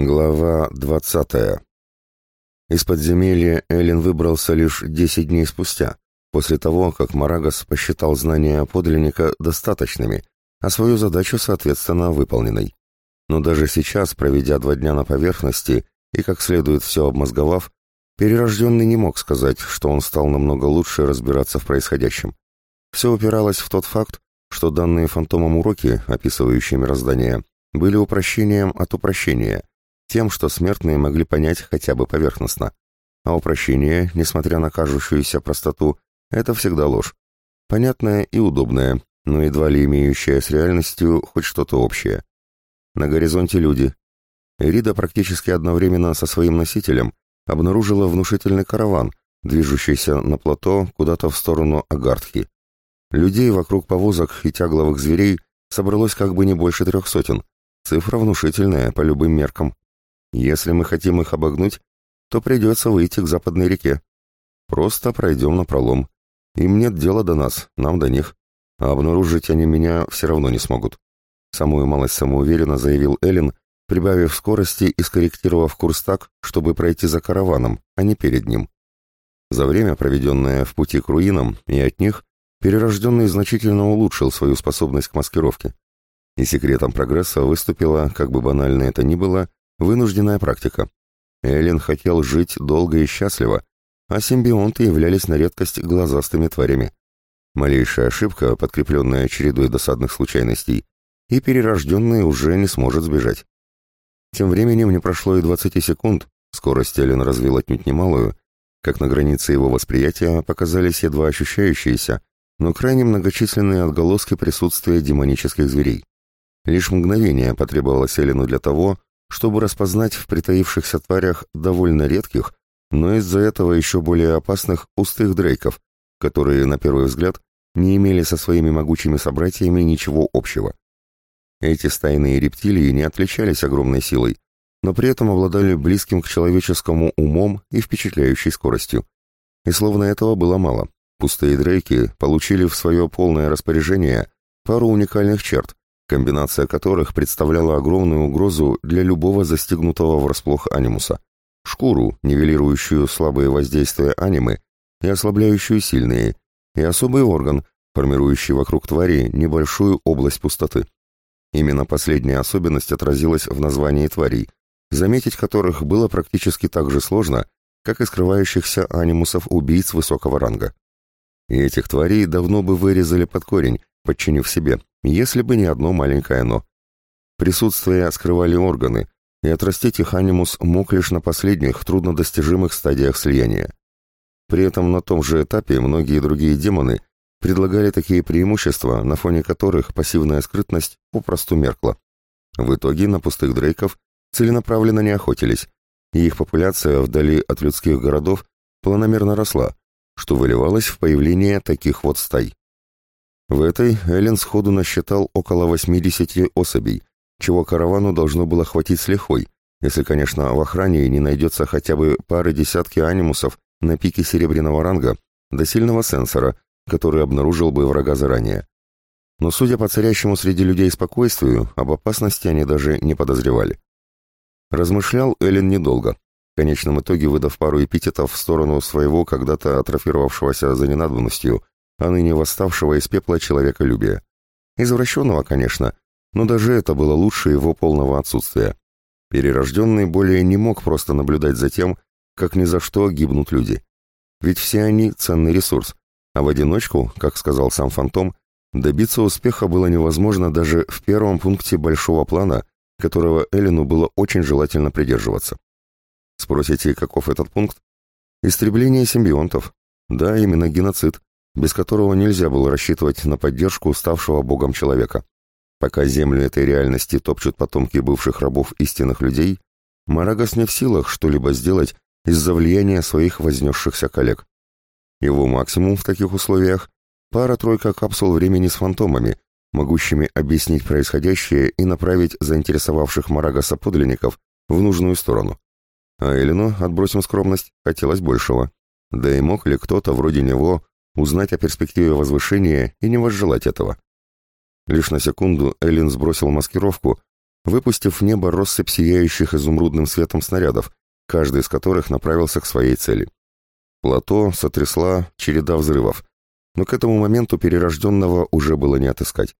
Глава 20. Из подземелья Эллен выбрался лишь 10 дней спустя, после того, как Марагас посчитал знания подлинника достаточными, а свою задачу, соответственно, выполненной. Но даже сейчас, проведя два дня на поверхности и как следует все обмозговав, перерожденный не мог сказать, что он стал намного лучше разбираться в происходящем. Все упиралось в тот факт, что данные фантомом уроки, описывающие мироздание, были упрощением от упрощения – тем, что смертные могли понять хотя бы поверхностно. А упрощение, несмотря на кажущуюся простоту, это всегда ложь. Понятная и удобная, но едва ли имеющая с реальностью хоть что-то общее. На горизонте люди. Эрида практически одновременно со своим носителем обнаружила внушительный караван, движущийся на плато куда-то в сторону Агартхи. Людей вокруг повозок и тягловых зверей собралось как бы не больше трех сотен. Цифра внушительная по любым меркам. Если мы хотим их обогнуть, то придется выйти к западной реке. Просто пройдем на пролом. Им нет дела до нас, нам до них. А обнаружить они меня все равно не смогут. Самую малость самоуверенно заявил Эллен, прибавив скорости и скорректировав курс так, чтобы пройти за караваном, а не перед ним. За время, проведенное в пути к руинам и от них, перерожденный значительно улучшил свою способность к маскировке. И секретом прогресса выступила, как бы банально это ни было, Вынужденная практика. Эллен хотел жить долго и счастливо, а симбионты являлись на редкость глазастыми тварями. Малейшая ошибка, подкрепленная чередой досадных случайностей, и перерожденный уже не сможет сбежать. Тем временем не прошло и 20 секунд, скорость Эллен развил отнюдь немалую, как на границе его восприятия показались едва ощущающиеся, но крайне многочисленные отголоски присутствия демонических зверей. Лишь мгновение потребовалось Элену для того, чтобы распознать в притаившихся тварях довольно редких, но из-за этого еще более опасных пустых дрейков, которые, на первый взгляд, не имели со своими могучими собратьями ничего общего. Эти стайные рептилии не отличались огромной силой, но при этом обладали близким к человеческому умом и впечатляющей скоростью. И словно этого было мало. Пустые дрейки получили в свое полное распоряжение пару уникальных черт, комбинация которых представляла огромную угрозу для любого застегнутого врасплох анимуса. Шкуру, нивелирующую слабые воздействия анимы и ослабляющую сильные, и особый орган, формирующий вокруг твари небольшую область пустоты. Именно последняя особенность отразилась в названии тварей, заметить которых было практически так же сложно, как и скрывающихся анимусов-убийц высокого ранга. И этих тварей давно бы вырезали под корень, подчинив себе, если бы не одно маленькое «но». Присутствие скрывали органы, и отрастить их анимус мог лишь на последних, труднодостижимых стадиях слияния. При этом на том же этапе многие другие демоны предлагали такие преимущества, на фоне которых пассивная скрытность попросту меркла. В итоге на пустых дрейков целенаправленно не охотились, и их популяция вдали от людских городов планомерно росла, что выливалось в появление таких вот стай. В этой Эллен сходу насчитал около 80 особей, чего каравану должно было хватить с лихвой, если, конечно, в охране не найдется хотя бы пары десятки анимусов на пике серебряного ранга до сильного сенсора, который обнаружил бы врага заранее. Но, судя по царящему среди людей спокойствию, об опасности они даже не подозревали. Размышлял Эллен недолго, в конечном итоге выдав пару эпитетов в сторону своего когда-то атрофировавшегося за ненадобностью, а ныне восставшего из пепла человеколюбия. Извращенного, конечно, но даже это было лучше его полного отсутствия. Перерожденный более не мог просто наблюдать за тем, как ни за что гибнут люди. Ведь все они — ценный ресурс, а в одиночку, как сказал сам Фантом, добиться успеха было невозможно даже в первом пункте большого плана, которого Эллину было очень желательно придерживаться. Спросите, каков этот пункт? Истребление симбионтов. Да, именно геноцид, без которого нельзя было рассчитывать на поддержку ставшего богом человека. Пока землю этой реальности топчут потомки бывших рабов истинных людей, Марагас не в силах что-либо сделать из-за влияния своих вознесшихся коллег. Его максимум в таких условиях – пара-тройка капсул времени с фантомами, могущими объяснить происходящее и направить заинтересовавших Марагаса подлинников в нужную сторону. А Элину, отбросим скромность, хотелось большего. Да и мог ли кто-то вроде него узнать о перспективе возвышения и не возжелать этого. Лишь на секунду Эллин сбросил маскировку, выпустив в небо россыпь сияющих изумрудным светом снарядов, каждый из которых направился к своей цели. Плато сотрясла череда взрывов, но к этому моменту перерожденного уже было не отыскать.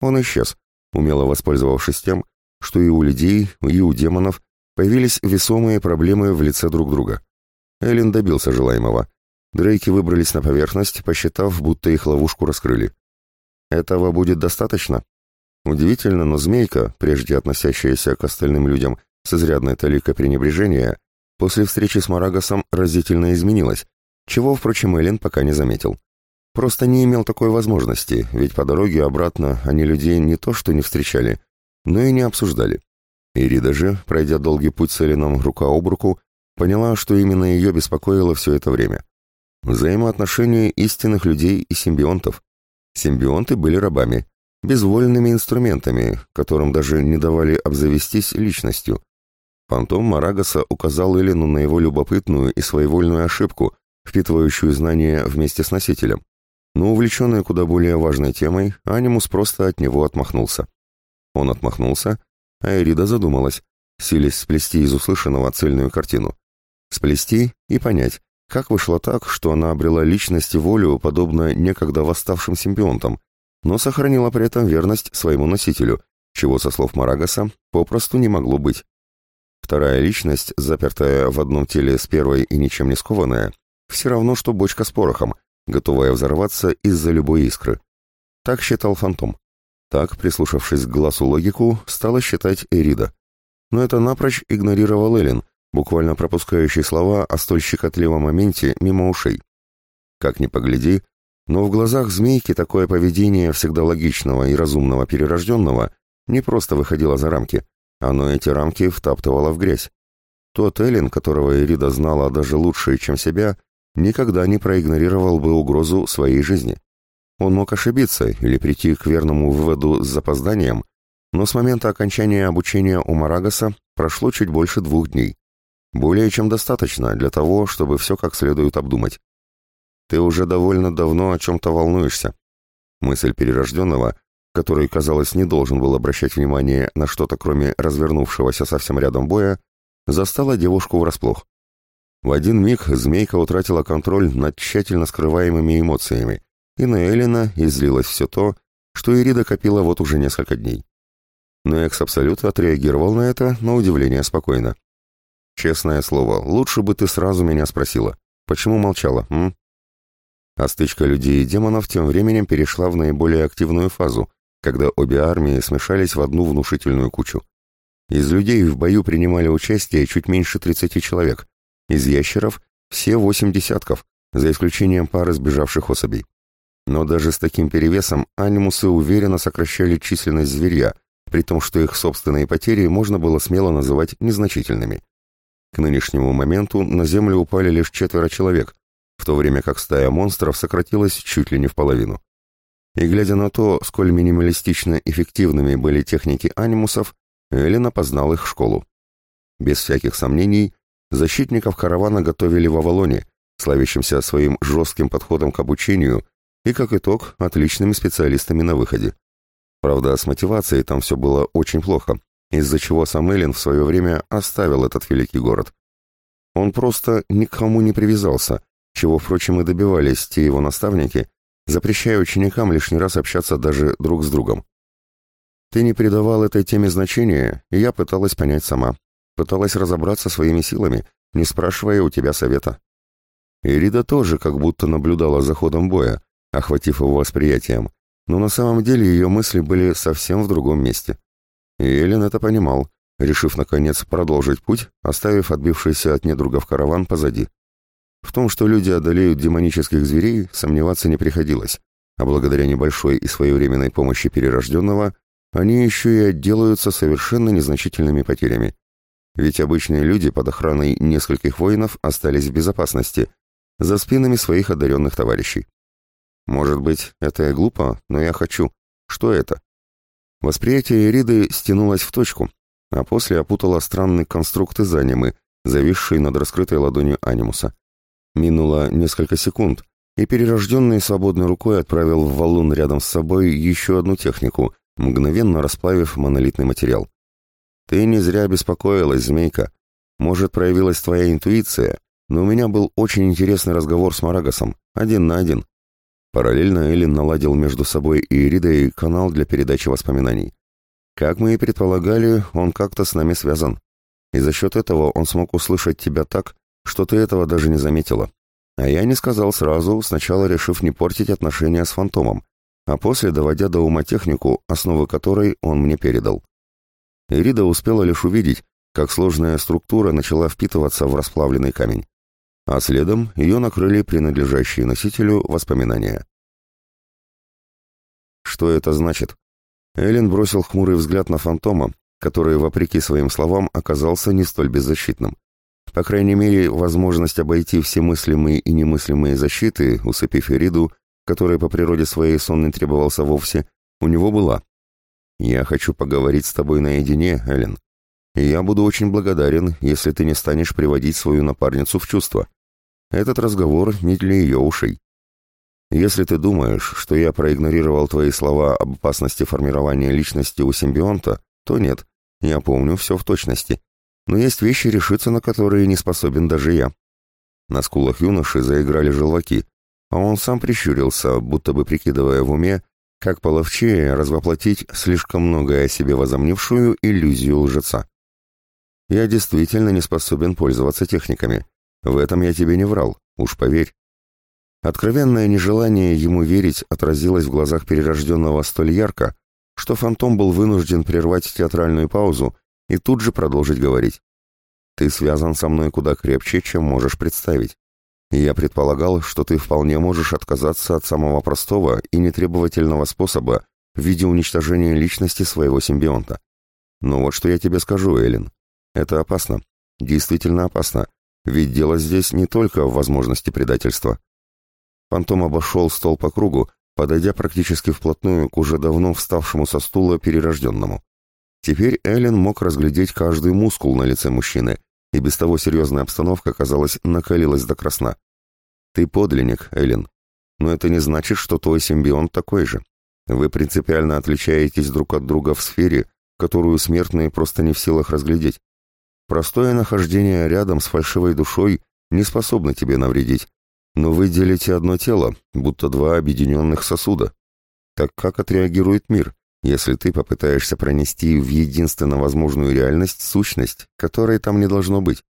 Он исчез, умело воспользовавшись тем, что и у людей, и у демонов появились весомые проблемы в лице друг друга. Эллен добился желаемого. Дрейки выбрались на поверхность, посчитав, будто их ловушку раскрыли. Этого будет достаточно? Удивительно, но змейка, прежде относящаяся к остальным людям с изрядной толикой пренебрежения, после встречи с Марагасом разительно изменилась, чего, впрочем, Эллен пока не заметил. Просто не имел такой возможности, ведь по дороге обратно они людей не то что не встречали, но и не обсуждали. Ирида же, пройдя долгий путь с Эллином рука об руку, поняла, что именно ее беспокоило все это время. Взаимоотношения истинных людей и симбионтов. Симбионты были рабами, безвольными инструментами, которым даже не давали обзавестись личностью. Фантом Марагаса указал Эллину на его любопытную и своевольную ошибку, впитывающую знания вместе с носителем. Но увлеченный куда более важной темой, Анимус просто от него отмахнулся. Он отмахнулся, а Эрида задумалась, силясь сплести из услышанного цельную картину. Сплести и понять, как вышло так, что она обрела личность и волю, подобно некогда восставшим симбионтам, но сохранила при этом верность своему носителю, чего, со слов Марагаса, попросту не могло быть. Вторая личность, запертая в одном теле с первой и ничем не скованная, все равно, что бочка с порохом, готовая взорваться из-за любой искры. Так считал фантом. Так, прислушавшись к глазу логику, стала считать Эрида. Но это напрочь игнорировал Эллен, буквально пропускающий слова о столь щекотливом моменте мимо ушей. Как ни погляди, но в глазах змейки такое поведение всегда логичного и разумного перерожденного не просто выходило за рамки, оно эти рамки втаптывало в грязь. Тот Эллен, которого Эрида знала даже лучше, чем себя, никогда не проигнорировал бы угрозу своей жизни. Он мог ошибиться или прийти к верному выводу с запозданием, но с момента окончания обучения у Марагаса прошло чуть больше двух дней. Более чем достаточно для того, чтобы все как следует обдумать. Ты уже довольно давно о чем-то волнуешься. Мысль перерожденного, который, казалось, не должен был обращать внимание на что-то, кроме развернувшегося совсем рядом боя, застала девушку врасплох. В один миг змейка утратила контроль над тщательно скрываемыми эмоциями, и на Эллина излилось все то, что Ирида копила вот уже несколько дней. Но Экс Абсолют отреагировал на это, на удивление, спокойно. «Честное слово, лучше бы ты сразу меня спросила. Почему молчала, м?» А стычка людей и демонов тем временем перешла в наиболее активную фазу, когда обе армии смешались в одну внушительную кучу. Из людей в бою принимали участие чуть меньше 30 человек, из ящеров все восемь десятков, за исключением пары сбежавших особей. Но даже с таким перевесом анимусы уверенно сокращали численность зверья, при том, что их собственные потери можно было смело называть незначительными. К нынешнему моменту на землю упали лишь четверо человек, в то время как стая монстров сократилась чуть ли не в половину. И глядя на то, сколь минималистично эффективными были техники анимусов, Эллен опознал их школу. Без всяких сомнений, Защитников каравана готовили в Авалоне, славящимся своим жестким подходом к обучению и, как итог, отличными специалистами на выходе. Правда, с мотивацией там все было очень плохо, из-за чего сам Эллен в свое время оставил этот великий город. Он просто никому не привязался, чего, впрочем, и добивались те его наставники, запрещая ученикам лишний раз общаться даже друг с другом. Ты не придавал этой теме значения, и я пыталась понять сама. Пыталась разобраться своими силами, не спрашивая у тебя совета. Ирида тоже как будто наблюдала за ходом боя, охватив его восприятием, но на самом деле ее мысли были совсем в другом месте. И Эллен это понимал, решив, наконец, продолжить путь, оставив отбившийся от недругов караван позади. В том, что люди одолеют демонических зверей, сомневаться не приходилось, а благодаря небольшой и своевременной помощи перерожденного, они еще и отделаются совершенно незначительными потерями. Ведь обычные люди под охраной нескольких воинов остались в безопасности, за спинами своих одаренных товарищей. Может быть, это и глупо, но я хочу. Что это? Восприятие Эриды стянулось в точку, а после опутало странный конструкт из анимы, зависший над раскрытой ладонью анимуса. Минуло несколько секунд, и перерожденный свободной рукой отправил в валун рядом с собой еще одну технику, мгновенно расплавив монолитный материал. Ты не зря беспокоилась, змейка. Может, проявилась твоя интуиция, но у меня был очень интересный разговор с Марагасом, один на один. Параллельно Эллен наладил между собой и Иридой канал для передачи воспоминаний. Как мы и предполагали, он как-то с нами связан. И за счет этого он смог услышать тебя так, что ты этого даже не заметила. А я не сказал сразу, сначала решив не портить отношения с фантомом, а после доводя до ума технику, основы которой он мне передал. Ирида успела лишь увидеть, как сложная структура начала впитываться в расплавленный камень. А следом ее накрыли принадлежащие носителю воспоминания. Что это значит? Эллен бросил хмурый взгляд на фантома, который, вопреки своим словам, оказался не столь беззащитным. По крайней мере, возможность обойти все мыслимые и немыслимые защиты, усыпив Эриду, которой по природе своей сон не требовался вовсе, у него была. «Я хочу поговорить с тобой наедине, Эллен. И я буду очень благодарен, если ты не станешь приводить свою напарницу в чувство. Этот разговор не для ее ушей. Если ты думаешь, что я проигнорировал твои слова об опасности формирования личности у симбионта, то нет, я помню все в точности. Но есть вещи, решиться на которые не способен даже я. На скулах юноши заиграли желваки, а он сам прищурился, будто бы прикидывая в уме, как половчее развоплотить слишком многое о себе возомнившую иллюзию лжеца. Я действительно не способен пользоваться техниками. В этом я тебе не врал, уж поверь. Откровенное нежелание ему верить отразилось в глазах перерожденного столь ярко, что фантом был вынужден прервать театральную паузу и тут же продолжить говорить. «Ты связан со мной куда крепче, чем можешь представить. Я предполагал, что ты вполне можешь отказаться от самого простого и нетребовательного способа в виде уничтожения личности своего симбионта. Но вот что я тебе скажу, Эллен. Это опасно. Действительно опасно. Ведь дело здесь не только в возможности предательства. Фантом обошел стол по кругу, подойдя практически вплотную к уже давно вставшему со стула перерожденному. Теперь Эллен мог разглядеть каждый мускул на лице мужчины, и без того серьезная обстановка, казалось, накалилась до красна. «Ты подлинник, Эллен, но это не значит, что твой симбионт такой же. Вы принципиально отличаетесь друг от друга в сфере, которую смертные просто не в силах разглядеть. Простое нахождение рядом с фальшивой душой не способно тебе навредить, но вы делите одно тело, будто два объединенных сосуда. Так как отреагирует мир, если ты попытаешься пронести в единственно возможную реальность сущность, которой там не должно быть?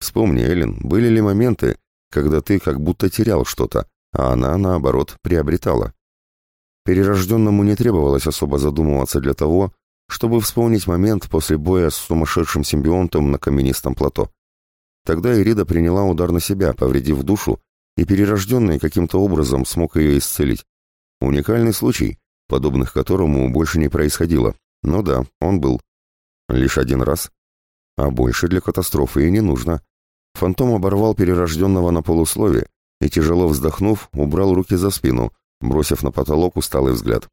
Вспомни, Эллен, были ли моменты, когда ты как будто терял что-то, а она, наоборот, приобретала? Перерожденному не требовалось особо задумываться для того, чтобы вспомнить момент после боя с сумасшедшим симбионтом на каменистом плато. Тогда Ирида приняла удар на себя, повредив душу, и перерожденный каким-то образом смог ее исцелить. Уникальный случай, подобных которому больше не происходило. Но да, он был. Лишь один раз. А больше для катастрофы и не нужно. Фантом оборвал перерожденного на полуслове и, тяжело вздохнув, убрал руки за спину, бросив на потолок усталый взгляд.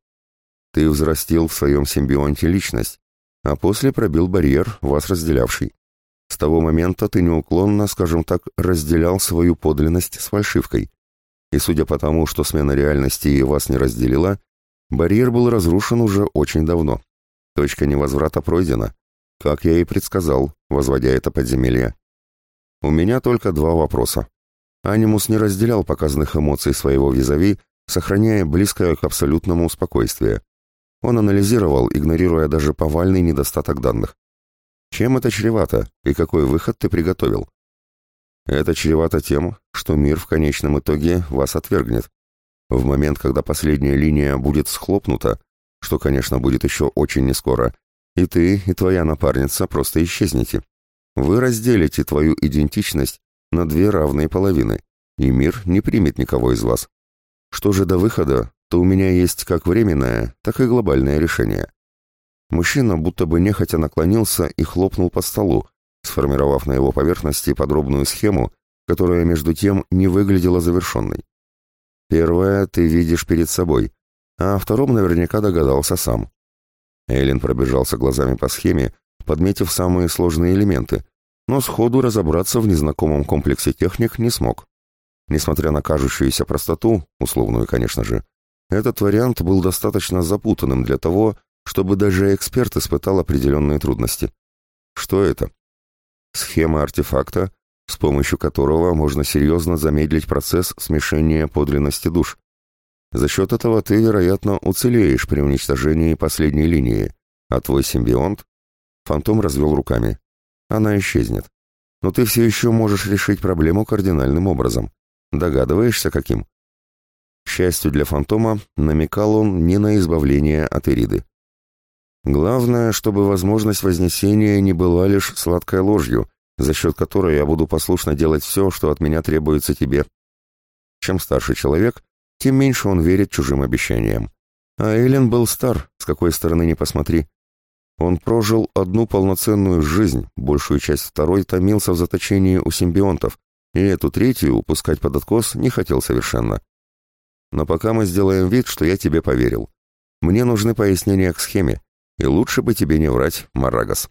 Ты взрастил в своем симбионте личность, а после пробил барьер, вас разделявший. С того момента ты неуклонно, скажем так, разделял свою подлинность с фальшивкой. И судя по тому, что смена реальности вас не разделила, барьер был разрушен уже очень давно. Точка невозврата пройдена, как я и предсказал, возводя это подземелье. У меня только два вопроса. Анимус не разделял показанных эмоций своего визави, сохраняя близкое к абсолютному спокойствие. Он анализировал, игнорируя даже повальный недостаток данных. Чем это чревато и какой выход ты приготовил? Это чревато тем, что мир в конечном итоге вас отвергнет. В момент, когда последняя линия будет схлопнута, что, конечно, будет еще очень нескоро, и ты, и твоя напарница просто исчезнете. Вы разделите твою идентичность на две равные половины, и мир не примет никого из вас. Что же до выхода, то у меня есть как временное, так и глобальное решение. Мужчина будто бы нехотя наклонился и хлопнул по столу, сформировав на его поверхности подробную схему, которая между тем не выглядела завершенной. Первое ты видишь перед собой, а о втором наверняка догадался сам. Эйлин пробежался глазами по схеме, подметив самые сложные элементы, но сходу разобраться в незнакомом комплексе техник не смог. Несмотря на кажущуюся простоту, условную, конечно же, этот вариант был достаточно запутанным для того, чтобы даже эксперт испытал определенные трудности. Что это? Схема артефакта, с помощью которого можно серьезно замедлить процесс смешения подлинности душ. За счет этого ты, вероятно, уцелеешь при уничтожении последней линии, а твой симбионт... Фантом развел руками. Она исчезнет. Но ты все еще можешь решить проблему кардинальным образом. Догадываешься, каким? Счастью для фантома, намекал он не на избавление от Ириды. Главное, чтобы возможность вознесения не была лишь сладкой ложью, за счет которой я буду послушно делать все, что от меня требуется тебе. Чем старше человек, тем меньше он верит чужим обещаниям. А Эллен был стар, с какой стороны ни посмотри. Он прожил одну полноценную жизнь, большую часть второй томился в заточении у симбионтов, и эту третью упускать под откос не хотел совершенно. Но пока мы сделаем вид, что я тебе поверил. Мне нужны пояснения к схеме, и лучше бы тебе не врать, Марагас.